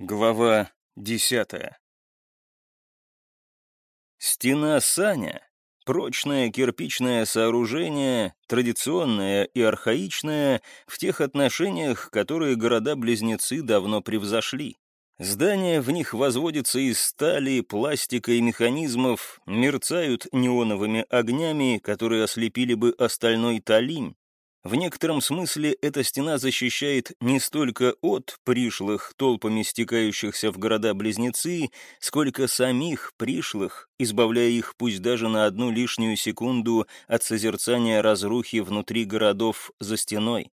Глава десятая Стена Саня — прочное кирпичное сооружение, традиционное и архаичное в тех отношениях, которые города-близнецы давно превзошли. Здания в них возводятся из стали, пластика и механизмов, мерцают неоновыми огнями, которые ослепили бы остальной Талинь, в некотором смысле эта стена защищает не столько от пришлых, толпами стекающихся в города-близнецы, сколько самих пришлых, избавляя их пусть даже на одну лишнюю секунду от созерцания разрухи внутри городов за стеной.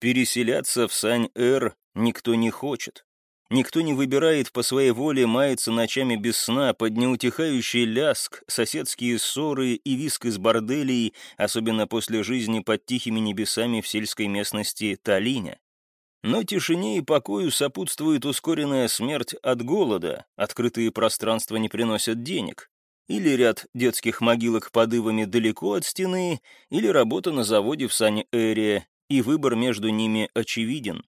Переселяться в Сань-Эр никто не хочет. Никто не выбирает по своей воле маяться ночами без сна под неутихающий ляск, соседские ссоры и виск из борделей, особенно после жизни под тихими небесами в сельской местности Талиня. Но тишине и покою сопутствует ускоренная смерть от голода, открытые пространства не приносят денег, или ряд детских могилок под ивами далеко от стены, или работа на заводе в Сань-Эре, и выбор между ними очевиден.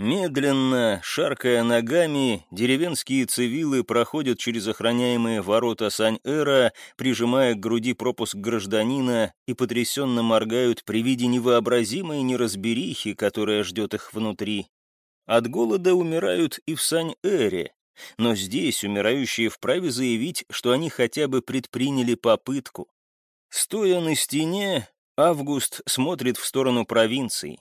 Медленно, шаркая ногами, деревенские цивилы проходят через охраняемые ворота Сань-Эра, прижимая к груди пропуск гражданина и потрясенно моргают при виде невообразимой неразберихи, которая ждет их внутри. От голода умирают и в Сань-Эре, но здесь умирающие вправе заявить, что они хотя бы предприняли попытку. Стоя на стене, Август смотрит в сторону провинций.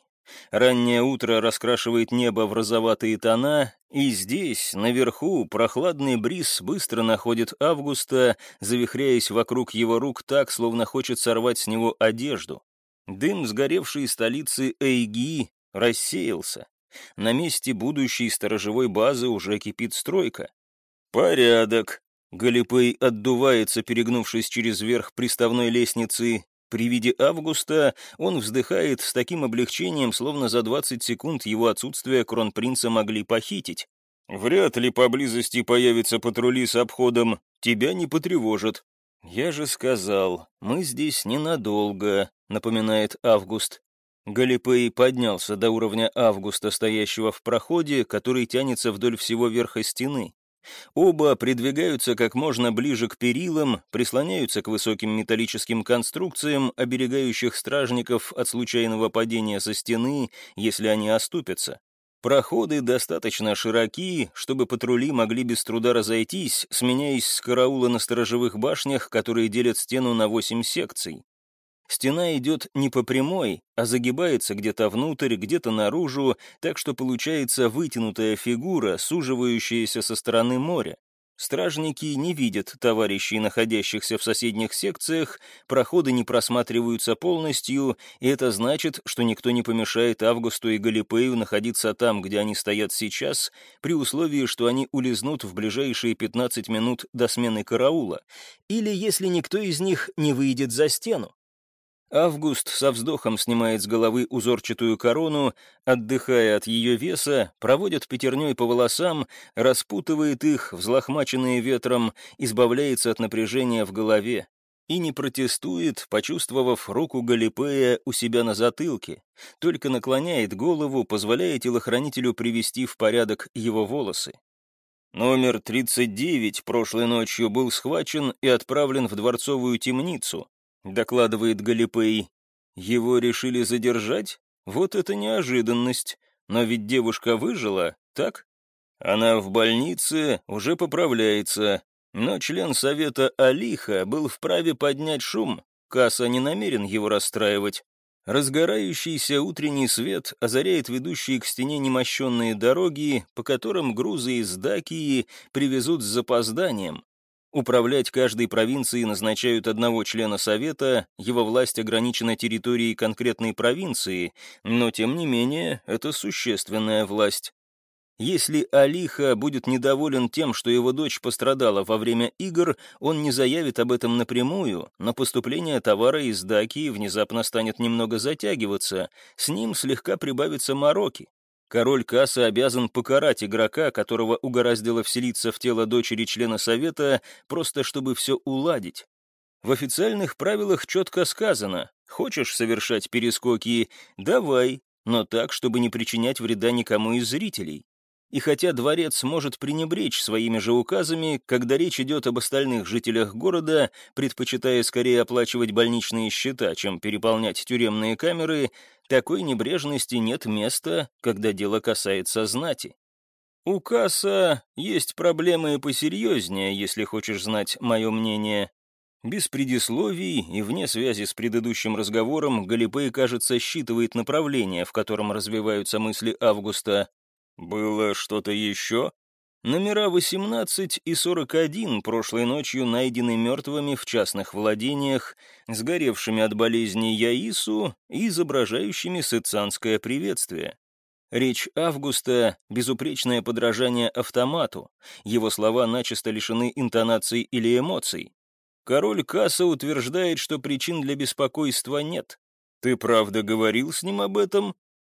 Раннее утро раскрашивает небо в розоватые тона, и здесь, наверху, прохладный бриз быстро находит Августа, завихряясь вокруг его рук так, словно хочет сорвать с него одежду. Дым сгоревшей столицы Эйги рассеялся. На месте будущей сторожевой базы уже кипит стройка. «Порядок», Галипей отдувается, перегнувшись через верх приставной лестницы, при виде Августа он вздыхает с таким облегчением, словно за 20 секунд его отсутствия кронпринца могли похитить. «Вряд ли поблизости появятся патрули с обходом. Тебя не потревожат». «Я же сказал, мы здесь ненадолго», — напоминает Август. Галипей поднялся до уровня Августа, стоящего в проходе, который тянется вдоль всего верха стены. Оба придвигаются как можно ближе к перилам, прислоняются к высоким металлическим конструкциям, оберегающих стражников от случайного падения со стены, если они оступятся. Проходы достаточно широки, чтобы патрули могли без труда разойтись, сменяясь с караула на сторожевых башнях, которые делят стену на восемь секций. Стена идет не по прямой, а загибается где-то внутрь, где-то наружу, так что получается вытянутая фигура, суживающаяся со стороны моря. Стражники не видят товарищей, находящихся в соседних секциях, проходы не просматриваются полностью, и это значит, что никто не помешает Августу и Галипею находиться там, где они стоят сейчас, при условии, что они улизнут в ближайшие 15 минут до смены караула, или если никто из них не выйдет за стену. Август со вздохом снимает с головы узорчатую корону, отдыхая от ее веса, проводит пятерней по волосам, распутывает их, взлохмаченные ветром, избавляется от напряжения в голове. И не протестует, почувствовав руку Галипея у себя на затылке, только наклоняет голову, позволяя телохранителю привести в порядок его волосы. Номер 39 прошлой ночью был схвачен и отправлен в дворцовую темницу, — докладывает Галипей. «Его решили задержать? Вот это неожиданность. Но ведь девушка выжила, так? Она в больнице, уже поправляется. Но член совета Алиха был вправе поднять шум. Касса не намерен его расстраивать. Разгорающийся утренний свет озаряет ведущие к стене немощенные дороги, по которым грузы из Дакии привезут с запозданием. Управлять каждой провинцией назначают одного члена Совета, его власть ограничена территорией конкретной провинции, но тем не менее это существенная власть. Если Алиха будет недоволен тем, что его дочь пострадала во время игр, он не заявит об этом напрямую, но поступление товара из Дакии внезапно станет немного затягиваться, с ним слегка прибавится мороки. Король Касса обязан покарать игрока, которого угораздило вселиться в тело дочери члена Совета, просто чтобы все уладить. В официальных правилах четко сказано, хочешь совершать перескоки — давай, но так, чтобы не причинять вреда никому из зрителей. И хотя дворец может пренебречь своими же указами, когда речь идет об остальных жителях города, предпочитая скорее оплачивать больничные счета, чем переполнять тюремные камеры, такой небрежности нет места, когда дело касается знати. У Касса есть проблемы посерьезнее, если хочешь знать мое мнение. Без предисловий и вне связи с предыдущим разговором Галипей, кажется, считывает направление, в котором развиваются мысли Августа. Было что-то еще? Номера 18 и 41 прошлой ночью найдены мертвыми в частных владениях, сгоревшими от болезни Яису и изображающими сыцанское приветствие. Речь Августа — безупречное подражание автомату, его слова начисто лишены интонаций или эмоций. Король Касса утверждает, что причин для беспокойства нет. Ты правда говорил с ним об этом?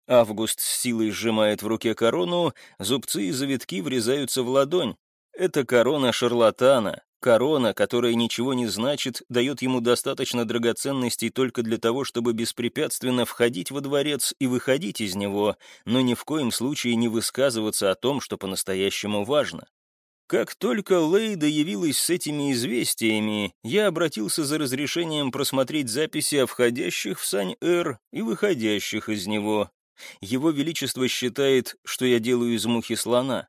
Август с силой сжимает в руке корону, зубцы и завитки врезаются в ладонь. Это корона шарлатана, корона, которая ничего не значит, дает ему достаточно драгоценностей только для того, чтобы беспрепятственно входить во дворец и выходить из него, но ни в коем случае не высказываться о том, что по-настоящему важно. Как только Лейда явилась с этими известиями, я обратился за разрешением просмотреть записи о входящих в Сань-Эр и выходящих из него. Его Величество считает, что я делаю из мухи слона.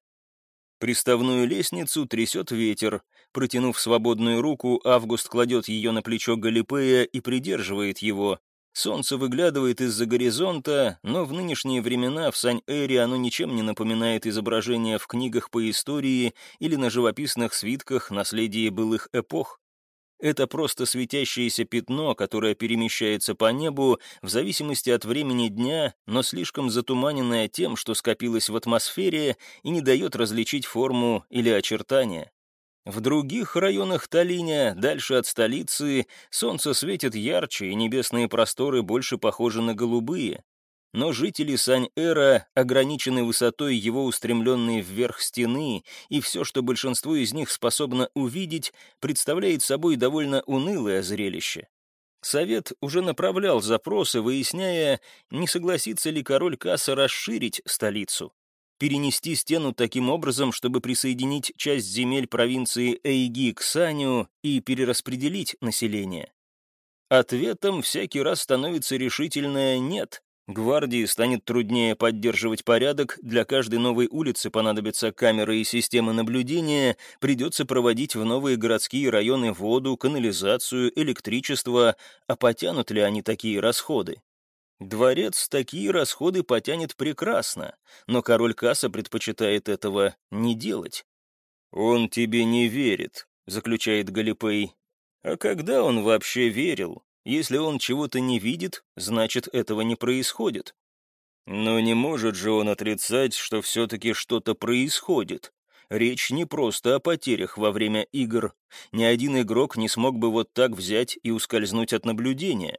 Приставную лестницу трясет ветер. Протянув свободную руку, Август кладет ее на плечо Галипея и придерживает его. Солнце выглядывает из-за горизонта, но в нынешние времена в Сань-Эре оно ничем не напоминает изображения в книгах по истории или на живописных свитках наследия былых эпох. Это просто светящееся пятно, которое перемещается по небу в зависимости от времени дня, но слишком затуманенное тем, что скопилось в атмосфере и не дает различить форму или очертания. В других районах Талиня, дальше от столицы, солнце светит ярче, и небесные просторы больше похожи на голубые но жители Сань-Эра ограничены высотой его устремленной вверх стены, и все, что большинство из них способно увидеть, представляет собой довольно унылое зрелище. Совет уже направлял запросы, выясняя, не согласится ли король Касса расширить столицу, перенести стену таким образом, чтобы присоединить часть земель провинции Эйги к Саню и перераспределить население. Ответом всякий раз становится решительное «нет», Гвардии станет труднее поддерживать порядок, для каждой новой улицы понадобятся камеры и системы наблюдения, придется проводить в новые городские районы воду, канализацию, электричество, а потянут ли они такие расходы? Дворец такие расходы потянет прекрасно, но король Касса предпочитает этого не делать. «Он тебе не верит», — заключает Галипей. «А когда он вообще верил? Если он чего-то не видит, значит, этого не происходит. Но не может же он отрицать, что все-таки что-то происходит. Речь не просто о потерях во время игр. Ни один игрок не смог бы вот так взять и ускользнуть от наблюдения.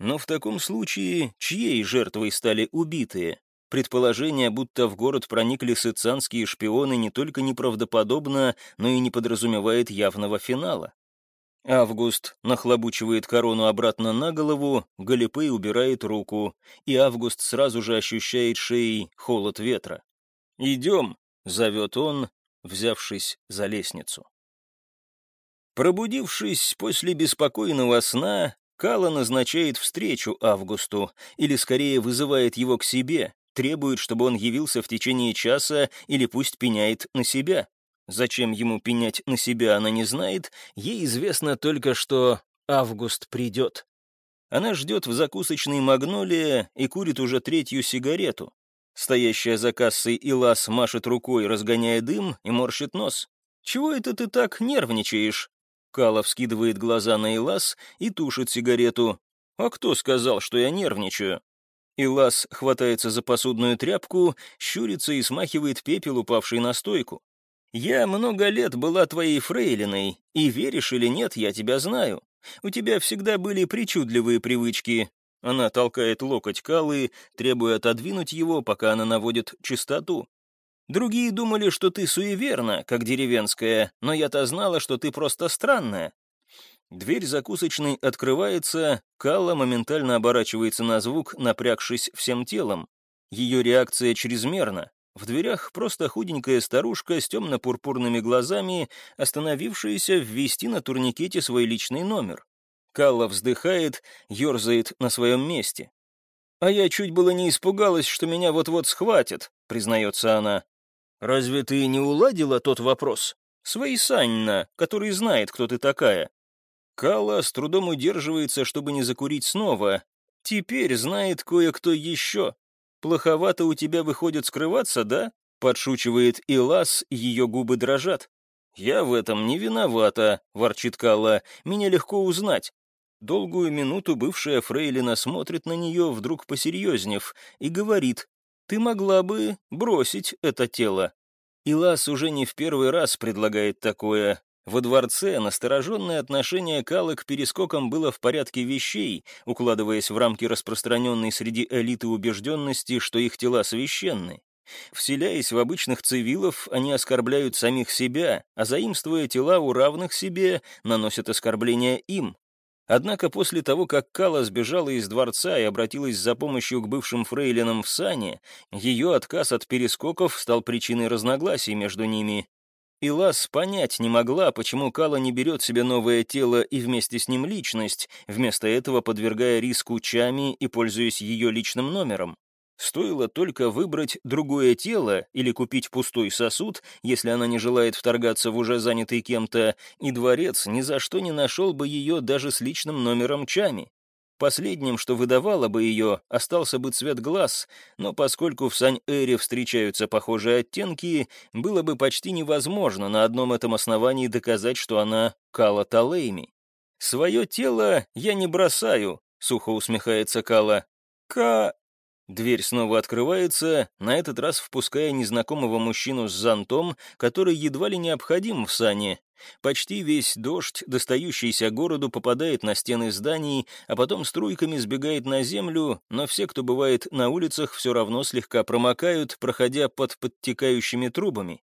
Но в таком случае, чьей жертвой стали убитые? Предположение, будто в город проникли сыцанские шпионы, не только неправдоподобно, но и не подразумевает явного финала. Август нахлобучивает корону обратно на голову, Галипей убирает руку, и Август сразу же ощущает шеей холод ветра. «Идем», — зовет он, взявшись за лестницу. Пробудившись после беспокойного сна, Кала назначает встречу Августу, или скорее вызывает его к себе, требует, чтобы он явился в течение часа или пусть пеняет на себя. Зачем ему пенять на себя, она не знает, ей известно только, что август придет. Она ждет в закусочной «Магнолия» и курит уже третью сигарету. Стоящая за кассой Илас машет рукой, разгоняя дым, и морщит нос. «Чего это ты так нервничаешь?» Кала вскидывает глаза на Илас и тушит сигарету. «А кто сказал, что я нервничаю?» Илас хватается за посудную тряпку, щурится и смахивает пепел, упавший на стойку. Я много лет была твоей фрейлиной, и веришь или нет, я тебя знаю. У тебя всегда были причудливые привычки. Она толкает локоть Калы, требуя отодвинуть его, пока она наводит чистоту. Другие думали, что ты суеверна, как деревенская, но я-то знала, что ты просто странная. Дверь закусочной открывается, Калла моментально оборачивается на звук, напрягшись всем телом. Ее реакция чрезмерна. В дверях просто худенькая старушка с темно-пурпурными глазами, остановившаяся ввести на турникете свой личный номер. Калла вздыхает, ерзает на своем месте. «А я чуть было не испугалась, что меня вот-вот схватят», — признается она. «Разве ты не уладила тот вопрос? Своей Санна, который знает, кто ты такая». Калла с трудом удерживается, чтобы не закурить снова. Теперь знает кое-кто еще. «Плоховато у тебя выходит скрываться, да?» — подшучивает Илас, ее губы дрожат. «Я в этом не виновата», — ворчит Калла. «Меня легко узнать». Долгую минуту бывшая Фрейлина смотрит на нее, вдруг посерьезнев, и говорит, «Ты могла бы бросить это тело». Илас уже не в первый раз предлагает такое. Во дворце настороженное отношение Калы к перескокам было в порядке вещей, укладываясь в рамки распространенной среди элиты убежденности, что их тела священны. Вселяясь в обычных цивилов, они оскорбляют самих себя, а заимствуя тела у равных себе, наносят оскорбления им. Однако после того, как Кала сбежала из дворца и обратилась за помощью к бывшим фрейлинам в сане, ее отказ от перескоков стал причиной разногласий между ними. И Лас понять не могла, почему Кала не берет себе новое тело и вместе с ним личность, вместо этого подвергая риску Чами и пользуясь ее личным номером. Стоило только выбрать другое тело или купить пустой сосуд, если она не желает вторгаться в уже занятый кем-то, и дворец ни за что не нашел бы ее даже с личным номером Чами. Последним, что выдавало бы ее, остался бы цвет глаз, но поскольку в Сань-Эре встречаются похожие оттенки, было бы почти невозможно на одном этом основании доказать, что она Кала Талейми. «Свое тело я не бросаю», — сухо усмехается Кала. «Ка...» Дверь снова открывается, на этот раз впуская незнакомого мужчину с зонтом, который едва ли необходим в сане. Почти весь дождь, достающийся городу, попадает на стены зданий, а потом струйками сбегает на землю, но все, кто бывает на улицах, все равно слегка промокают, проходя под подтекающими трубами.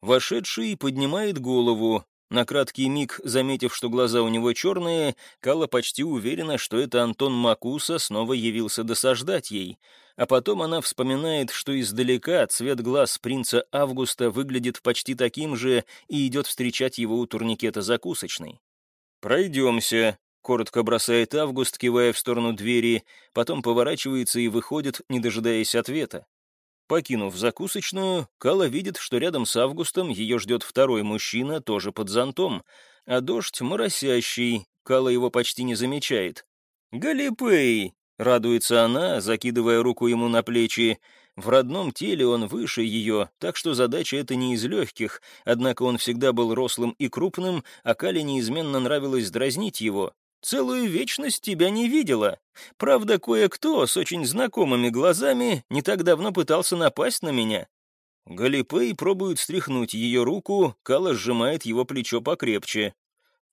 Вошедший поднимает голову, на краткий миг, заметив, что глаза у него черные, Кала почти уверена, что это Антон Макуса снова явился досаждать ей. А потом она вспоминает, что издалека цвет глаз принца Августа выглядит почти таким же и идет встречать его у турникета закусочной. «Пройдемся», — коротко бросает Август, кивая в сторону двери, потом поворачивается и выходит, не дожидаясь ответа. Покинув закусочную, Кала видит, что рядом с Августом ее ждет второй мужчина, тоже под зонтом, а дождь моросящий, Кала его почти не замечает. «Галипей!» — радуется она, закидывая руку ему на плечи. В родном теле он выше ее, так что задача эта не из легких, однако он всегда был рослым и крупным, а Кале неизменно нравилось дразнить его. Целую вечность тебя не видела. Правда, кое-кто с очень знакомыми глазами не так давно пытался напасть на меня». Галипей пробует стряхнуть ее руку, Кала сжимает его плечо покрепче.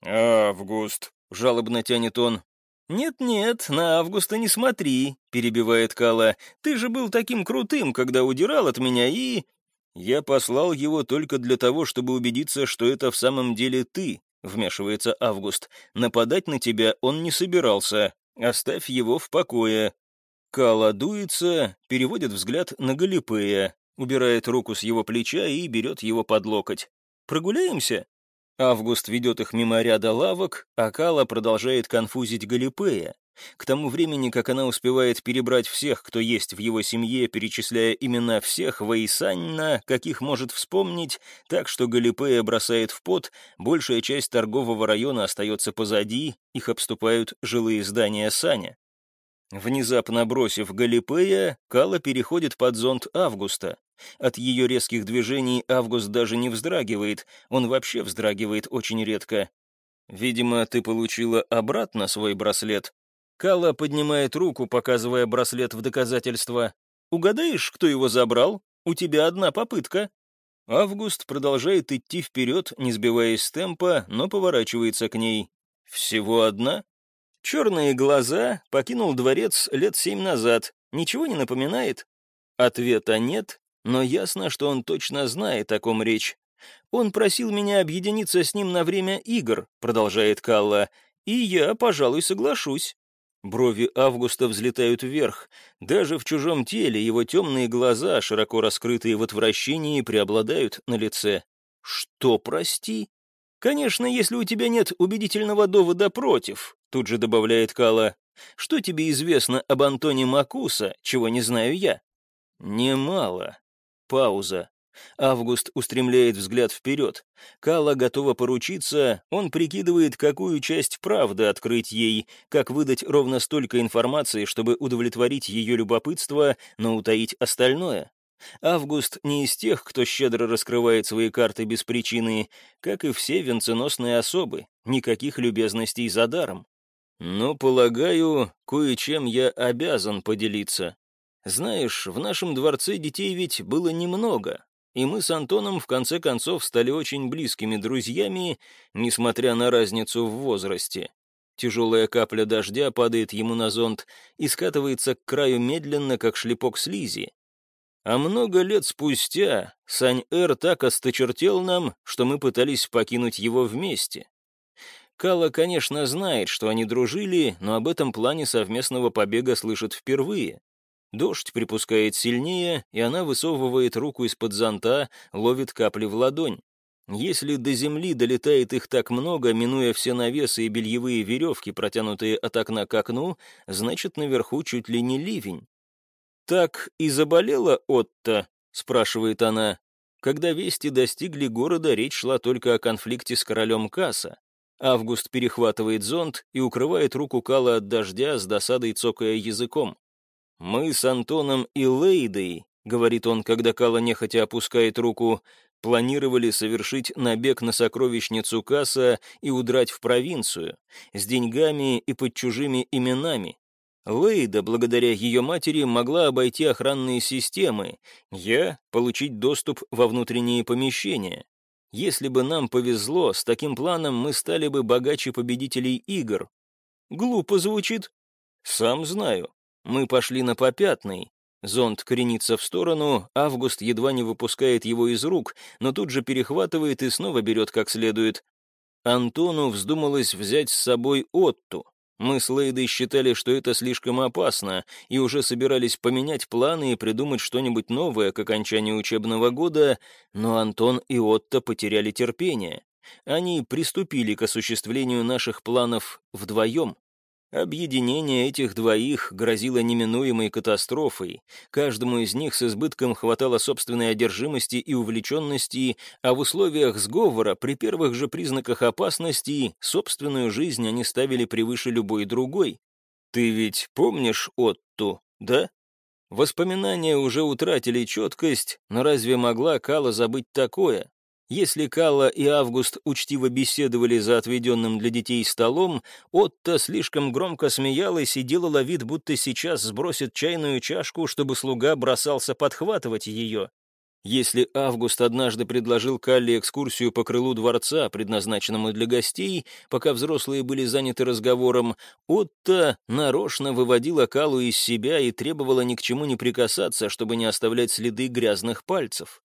«Август», — жалобно тянет он. «Нет-нет, на Августа не смотри», — перебивает Кала. «Ты же был таким крутым, когда удирал от меня и...» «Я послал его только для того, чтобы убедиться, что это в самом деле ты», — вмешивается Август. «Нападать на тебя он не собирался. Оставь его в покое». Кала дуется, переводит взгляд на Галипея, убирает руку с его плеча и берет его под локоть. «Прогуляемся?» Август ведет их мимо ряда лавок, а Кала продолжает конфузить Галипея. К тому времени, как она успевает перебрать всех, кто есть в его семье, перечисляя имена всех Ваисанна, каких может вспомнить, так что Галипея бросает в пот, большая часть торгового района остается позади, их обступают жилые здания Саня. Внезапно бросив Галипея, Кала переходит под зонт Августа. От ее резких движений Август даже не вздрагивает, он вообще вздрагивает очень редко. «Видимо, ты получила обратно свой браслет», Кала поднимает руку, показывая браслет в доказательство. «Угадаешь, кто его забрал? У тебя одна попытка». Август продолжает идти вперед, не сбиваясь с темпа, но поворачивается к ней. «Всего одна?» «Черные глаза, покинул дворец лет семь назад. Ничего не напоминает?» Ответа нет, но ясно, что он точно знает, о ком речь. «Он просил меня объединиться с ним на время игр», — продолжает Калла, — «и я, пожалуй, соглашусь. Брови Августа взлетают вверх. Даже в чужом теле его темные глаза, широко раскрытые в отвращении, преобладают на лице. «Что, прости?» «Конечно, если у тебя нет убедительного довода против», — тут же добавляет Кала. «Что тебе известно об Антоне Макуса, чего не знаю я?» «Немало». Пауза. Август устремляет взгляд вперед. Кала готова поручиться, он прикидывает, какую часть правды открыть ей, как выдать ровно столько информации, чтобы удовлетворить ее любопытство, но утаить остальное. Август не из тех, кто щедро раскрывает свои карты без причины, как и все венценосные особы, никаких любезностей за даром. Но, полагаю, кое-чем я обязан поделиться. Знаешь, в нашем дворце детей ведь было немного, и мы с Антоном в конце концов стали очень близкими друзьями, несмотря на разницу в возрасте. Тяжелая капля дождя падает ему на зонт и скатывается к краю медленно, как шлепок слизи. А много лет спустя Сань-Эр так осточертел нам, что мы пытались покинуть его вместе. Кала, конечно, знает, что они дружили, но об этом плане совместного побега слышит впервые. Дождь припускает сильнее, и она высовывает руку из-под зонта, ловит капли в ладонь. Если до земли долетает их так много, минуя все навесы и бельевые веревки, протянутые от окна к окну, значит, наверху чуть ли не ливень. «Так и заболела Отто?» — спрашивает она. Когда вести достигли города, речь шла только о конфликте с королем Касса. Август перехватывает зонт и укрывает руку Кала от дождя с досадой цокая языком. «Мы с Антоном и Лейдой», — говорит он, когда Кала нехотя опускает руку, планировали совершить набег на сокровищницу Касса и удрать в провинцию, с деньгами и под чужими именами. Лейда, благодаря ее матери, могла обойти охранные системы, я — получить доступ во внутренние помещения. Если бы нам повезло, с таким планом мы стали бы богаче победителей игр. Глупо звучит. Сам знаю. Мы пошли на попятный. Зонд кренится в сторону, Август едва не выпускает его из рук, но тут же перехватывает и снова берет как следует. Антону вздумалось взять с собой Отту. Мы с Лейдой считали, что это слишком опасно, и уже собирались поменять планы и придумать что-нибудь новое к окончанию учебного года, но Антон и Отто потеряли терпение. Они приступили к осуществлению наших планов вдвоем. Объединение этих двоих грозило неминуемой катастрофой. Каждому из них с избытком хватало собственной одержимости и увлеченности, а в условиях сговора, при первых же признаках опасности, собственную жизнь они ставили превыше любой другой. «Ты ведь помнишь Отту, да?» Воспоминания уже утратили четкость, но разве могла Кала забыть такое? Если Калла и Август учтиво беседовали за отведенным для детей столом, Отто слишком громко смеялась и делала вид, будто сейчас сбросит чайную чашку, чтобы слуга бросался подхватывать ее. Если Август однажды предложил Калле экскурсию по крылу дворца, предназначенному для гостей, пока взрослые были заняты разговором, Отто нарочно выводила Калу из себя и требовала ни к чему не прикасаться, чтобы не оставлять следы грязных пальцев.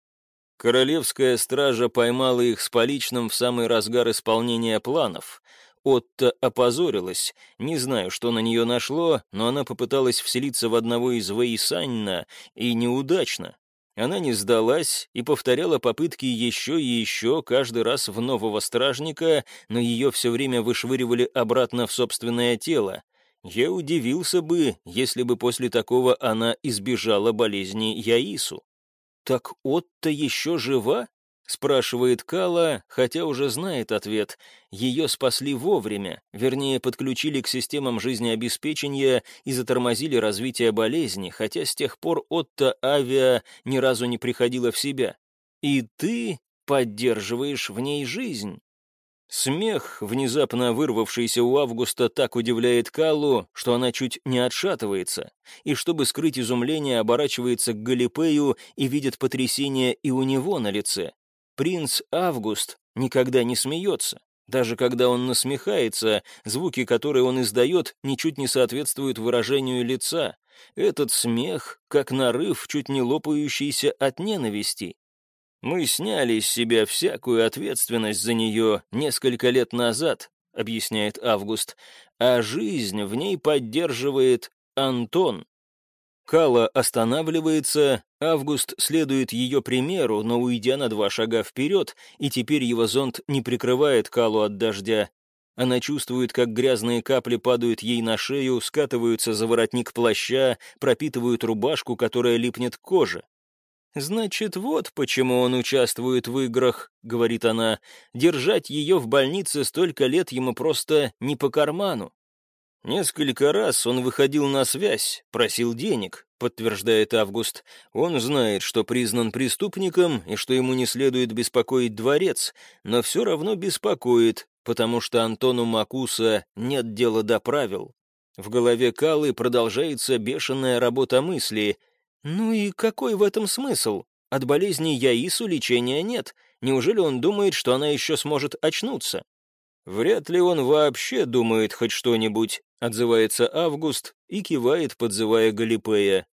Королевская стража поймала их с поличным в самый разгар исполнения планов. Отто опозорилась. Не знаю, что на нее нашло, но она попыталась вселиться в одного из Вейсанна, и неудачно. Она не сдалась и повторяла попытки еще и еще, каждый раз в нового стражника, но ее все время вышвыривали обратно в собственное тело. Я удивился бы, если бы после такого она избежала болезни Яису. «Так Отто еще жива?» — спрашивает Кала, хотя уже знает ответ. Ее спасли вовремя, вернее, подключили к системам жизнеобеспечения и затормозили развитие болезни, хотя с тех пор Отто Авиа ни разу не приходила в себя. И ты поддерживаешь в ней жизнь. Смех, внезапно вырвавшийся у Августа, так удивляет Каллу, что она чуть не отшатывается, и, чтобы скрыть изумление, оборачивается к Галипею и видит потрясение и у него на лице. Принц Август никогда не смеется. Даже когда он насмехается, звуки, которые он издает, ничуть не соответствуют выражению лица. Этот смех, как нарыв, чуть не лопающийся от ненависти. Мы сняли с себя всякую ответственность за нее несколько лет назад, объясняет Август, а жизнь в ней поддерживает Антон. Кала останавливается, Август следует ее примеру, но уйдя на два шага вперед, и теперь его зонт не прикрывает Калу от дождя. Она чувствует, как грязные капли падают ей на шею, скатываются за воротник плаща, пропитывают рубашку, которая липнет к коже. «Значит, вот почему он участвует в играх», — говорит она. «Держать ее в больнице столько лет ему просто не по карману». Несколько раз он выходил на связь, просил денег, подтверждает Август. Он знает, что признан преступником и что ему не следует беспокоить дворец, но все равно беспокоит, потому что Антону Макуса нет дела до правил. В голове Калы продолжается бешеная работа мысли. «Ну и какой в этом смысл? От болезни Яису лечения нет. Неужели он думает, что она еще сможет очнуться?» «Вряд ли он вообще думает хоть что-нибудь», — отзывается Август и кивает, подзывая Галипея.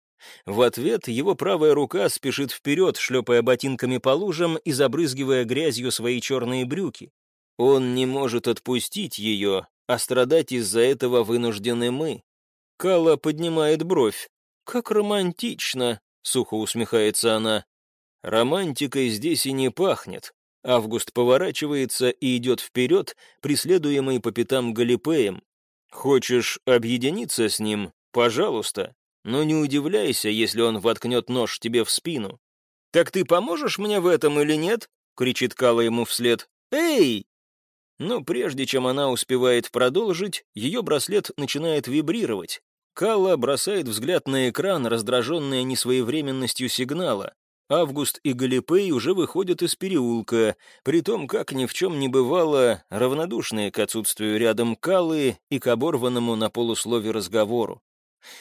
В ответ его правая рука спешит вперед, шлепая ботинками по лужам и забрызгивая грязью свои черные брюки. Он не может отпустить ее, а страдать из-за этого вынуждены мы. Кала поднимает бровь. «Как романтично!» — сухо усмехается она. «Романтикой здесь и не пахнет. Август поворачивается и идет вперед, преследуемый по пятам Галипеем. «Хочешь объединиться с ним? Пожалуйста. Но не удивляйся, если он воткнет нож тебе в спину». «Так ты поможешь мне в этом или нет?» — кричит Кала ему вслед. «Эй!» Но прежде чем она успевает продолжить, ее браслет начинает вибрировать. Калла бросает взгляд на экран, раздраженная несвоевременностью сигнала. Август и Галипей уже выходят из переулка, при том, как ни в чем не бывало, равнодушные к отсутствию рядом Калы и к оборванному на полуслове разговору.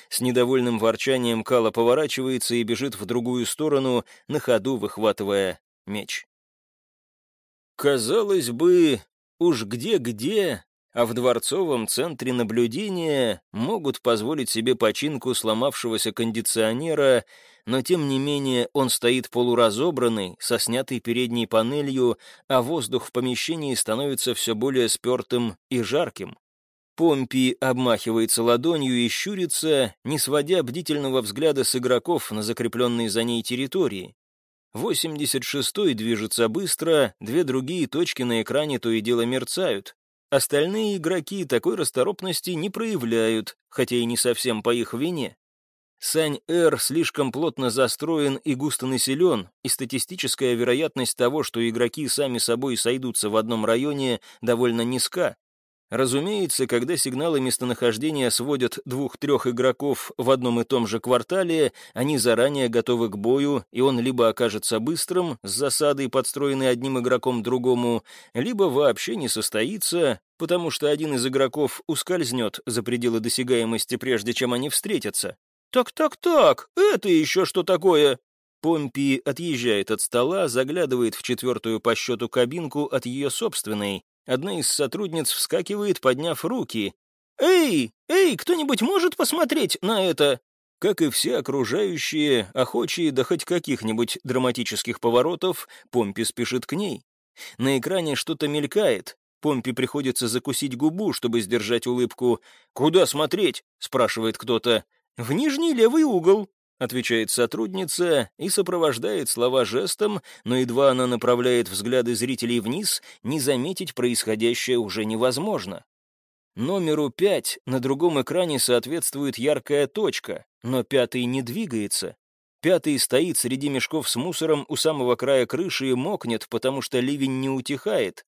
С недовольным ворчанием Кала поворачивается и бежит в другую сторону, на ходу выхватывая меч. Казалось бы, уж где-где, а в дворцовом центре наблюдения могут позволить себе починку сломавшегося кондиционера, но тем не менее он стоит полуразобранный, со снятой передней панелью, а воздух в помещении становится все более спертым и жарким. Помпи обмахивается ладонью и щурится, не сводя бдительного взгляда с игроков на закрепленной за ней территории. 86-й движется быстро, две другие точки на экране то и дело мерцают. Остальные игроки такой расторопности не проявляют, хотя и не совсем по их вине. Сань-Эр слишком плотно застроен и густо населен, и статистическая вероятность того, что игроки сами собой сойдутся в одном районе, довольно низка. Разумеется, когда сигналы местонахождения сводят двух-трех игроков в одном и том же квартале, они заранее готовы к бою, и он либо окажется быстрым, с засадой, подстроенной одним игроком другому, либо вообще не состоится, потому что один из игроков ускользнет за пределы досягаемости, прежде чем они встретятся. «Так-так-так, это еще что такое?» Помпи отъезжает от стола, заглядывает в четвертую по счету кабинку от ее собственной, Одна из сотрудниц вскакивает, подняв руки. «Эй! Эй, кто-нибудь может посмотреть на это?» Как и все окружающие, охочие до хоть каких-нибудь драматических поворотов, Помпи спешит к ней. На экране что-то мелькает. Помпи приходится закусить губу, чтобы сдержать улыбку. «Куда смотреть?» — спрашивает кто-то. «В нижний левый угол», — отвечает сотрудница и сопровождает слова жестом, но едва она направляет взгляды зрителей вниз, не заметить происходящее уже невозможно. Номеру пять на другом экране соответствует яркая точка, но пятый не двигается. Пятый стоит среди мешков с мусором у самого края крыши и мокнет, потому что ливень не утихает.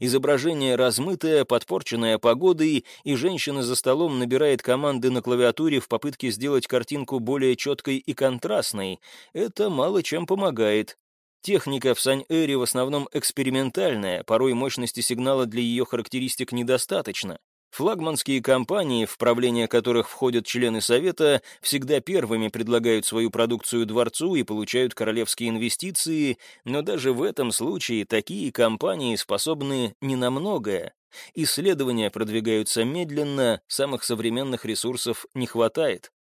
Изображение размытое, подпорченное погодой, и женщина за столом набирает команды на клавиатуре в попытке сделать картинку более четкой и контрастной. Это мало чем помогает. Техника в Сань-Эре в основном экспериментальная, порой мощности сигнала для ее характеристик недостаточно. Флагманские компании, в правление которых входят члены Совета, всегда первыми предлагают свою продукцию дворцу и получают королевские инвестиции, но даже в этом случае такие компании способны не на многое. Исследования продвигаются медленно, самых современных ресурсов не хватает.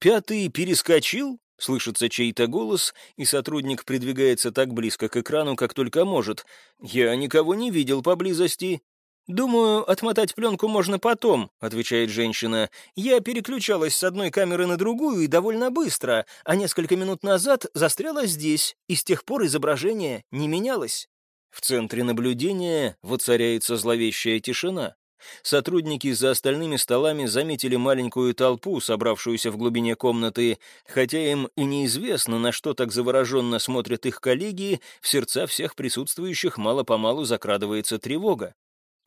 «Пятый перескочил?» — слышится чей-то голос, и сотрудник придвигается так близко к экрану, как только может. «Я никого не видел поблизости». «Думаю, отмотать пленку можно потом», — отвечает женщина. «Я переключалась с одной камеры на другую и довольно быстро, а несколько минут назад застряла здесь, и с тех пор изображение не менялось». В центре наблюдения воцаряется зловещая тишина. Сотрудники за остальными столами заметили маленькую толпу, собравшуюся в глубине комнаты. Хотя им и неизвестно, на что так завороженно смотрят их коллеги, в сердца всех присутствующих мало-помалу закрадывается тревога.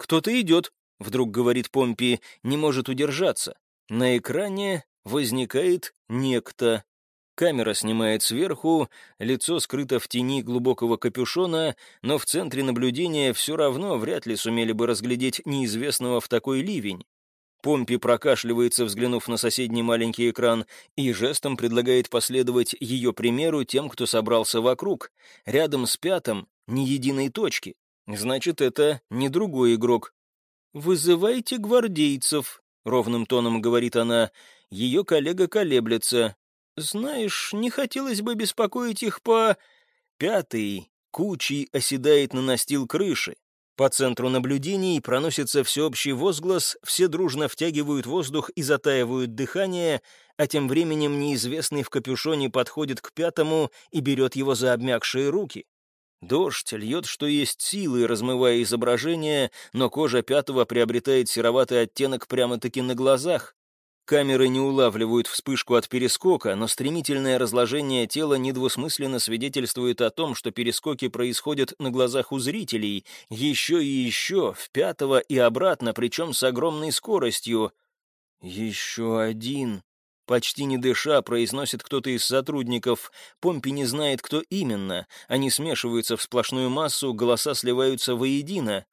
«Кто-то идет», — вдруг говорит Помпи, не может удержаться. На экране возникает некто. Камера снимает сверху, лицо скрыто в тени глубокого капюшона, но в центре наблюдения все равно вряд ли сумели бы разглядеть неизвестного в такой ливень. Помпи прокашливается, взглянув на соседний маленький экран, и жестом предлагает последовать ее примеру тем, кто собрался вокруг. Рядом с пятым ни единой точки. Значит, это не другой игрок. «Вызывайте гвардейцев», — ровным тоном говорит она. Ее коллега колеблется. «Знаешь, не хотелось бы беспокоить их по...» Пятый кучей оседает на настил крыши. По центру наблюдений проносится всеобщий возглас, все дружно втягивают воздух и затаивают дыхание, а тем временем неизвестный в капюшоне подходит к пятому и берет его за обмякшие руки. Дождь льет, что есть силы, размывая изображение, но кожа пятого приобретает сероватый оттенок прямо-таки на глазах. Камеры не улавливают вспышку от перескока, но стремительное разложение тела недвусмысленно свидетельствует о том, что перескоки происходят на глазах у зрителей, еще и еще, в пятого и обратно, причем с огромной скоростью. «Еще один», — почти не дыша, произносит кто-то из сотрудников. Помпи не знает, кто именно. Они смешиваются в сплошную массу, голоса сливаются воедино.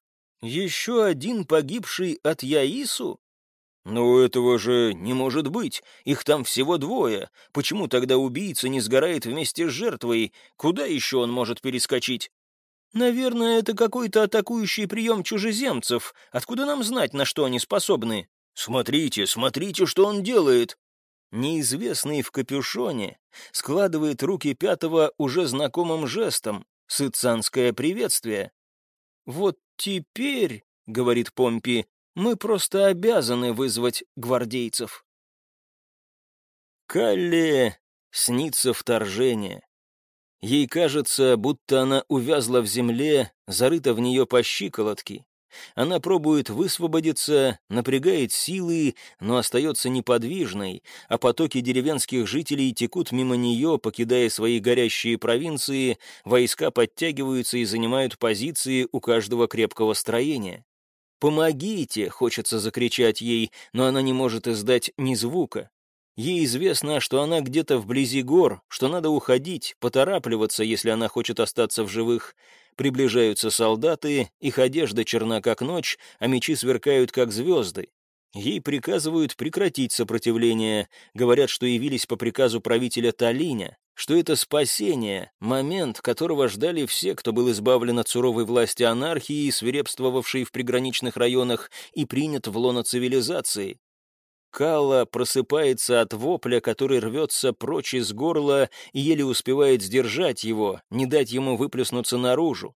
«Еще один погибший от Яису?» «Но этого же не может быть. Их там всего двое. Почему тогда убийца не сгорает вместе с жертвой? Куда еще он может перескочить?» «Наверное, это какой-то атакующий прием чужеземцев. Откуда нам знать, на что они способны?» «Смотрите, смотрите, что он делает!» Неизвестный в капюшоне складывает руки пятого уже знакомым жестом, сыцанское приветствие. «Вот теперь, — говорит Помпи, мы просто обязаны вызвать гвардейцев. Калле снится вторжение. Ей кажется, будто она увязла в земле, зарыта в нее по щиколотки. Она пробует высвободиться, напрягает силы, но остается неподвижной, а потоки деревенских жителей текут мимо нее, покидая свои горящие провинции, войска подтягиваются и занимают позиции у каждого крепкого строения. «Помогите!» — хочется закричать ей, но она не может издать ни звука. Ей известно, что она где-то вблизи гор, что надо уходить, поторапливаться, если она хочет остаться в живых. Приближаются солдаты, их одежда черна как ночь, а мечи сверкают как звезды. Ей приказывают прекратить сопротивление, говорят, что явились по приказу правителя Талиня, что это спасение, момент, которого ждали все, кто был избавлен от суровой власти анархии, свирепствовавшей в приграничных районах, и принят в лоно цивилизации. Калла просыпается от вопля, который рвется прочь из горла и еле успевает сдержать его, не дать ему выплеснуться наружу.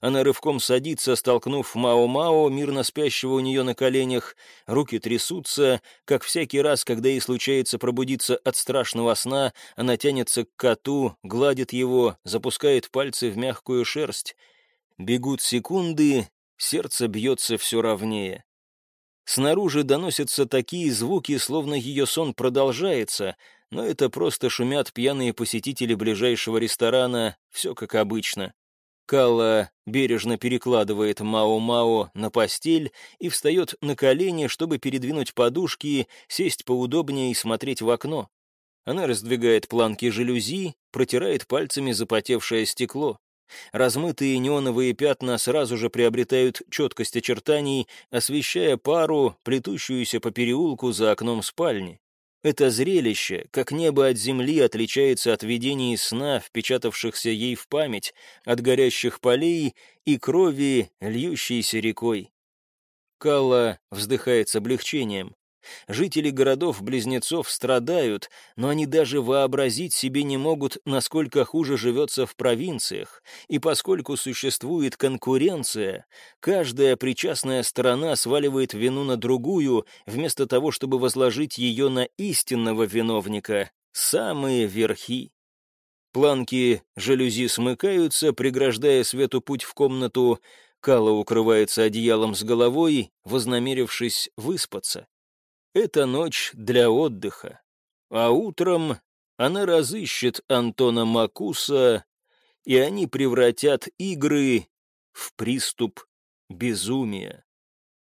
Она рывком садится, столкнув Мао-Мао, мирно спящего у нее на коленях. Руки трясутся, как всякий раз, когда ей случается пробудиться от страшного сна, она тянется к коту, гладит его, запускает пальцы в мягкую шерсть. Бегут секунды, сердце бьется все ровнее. Снаружи доносятся такие звуки, словно ее сон продолжается, но это просто шумят пьяные посетители ближайшего ресторана, все как обычно. Калла бережно перекладывает Мао-Мао на постель и встает на колени, чтобы передвинуть подушки, сесть поудобнее и смотреть в окно. Она раздвигает планки жалюзи, протирает пальцами запотевшее стекло. Размытые неоновые пятна сразу же приобретают четкость очертаний, освещая пару, плетущуюся по переулку за окном спальни. Это зрелище, как небо от земли, отличается от видений сна, впечатавшихся ей в память, от горящих полей и крови, льющейся рекой. Калла вздыхает с облегчением. Жители городов-близнецов страдают, но они даже вообразить себе не могут, насколько хуже живется в провинциях, и поскольку существует конкуренция, каждая причастная сторона сваливает вину на другую, вместо того, чтобы возложить ее на истинного виновника, самые верхи. Планки жалюзи смыкаются, преграждая свету путь в комнату, Кала укрывается одеялом с головой, вознамерившись выспаться. Это ночь для отдыха. А утром она разыщет Антона Макуса, и они превратят игры в приступ безумия.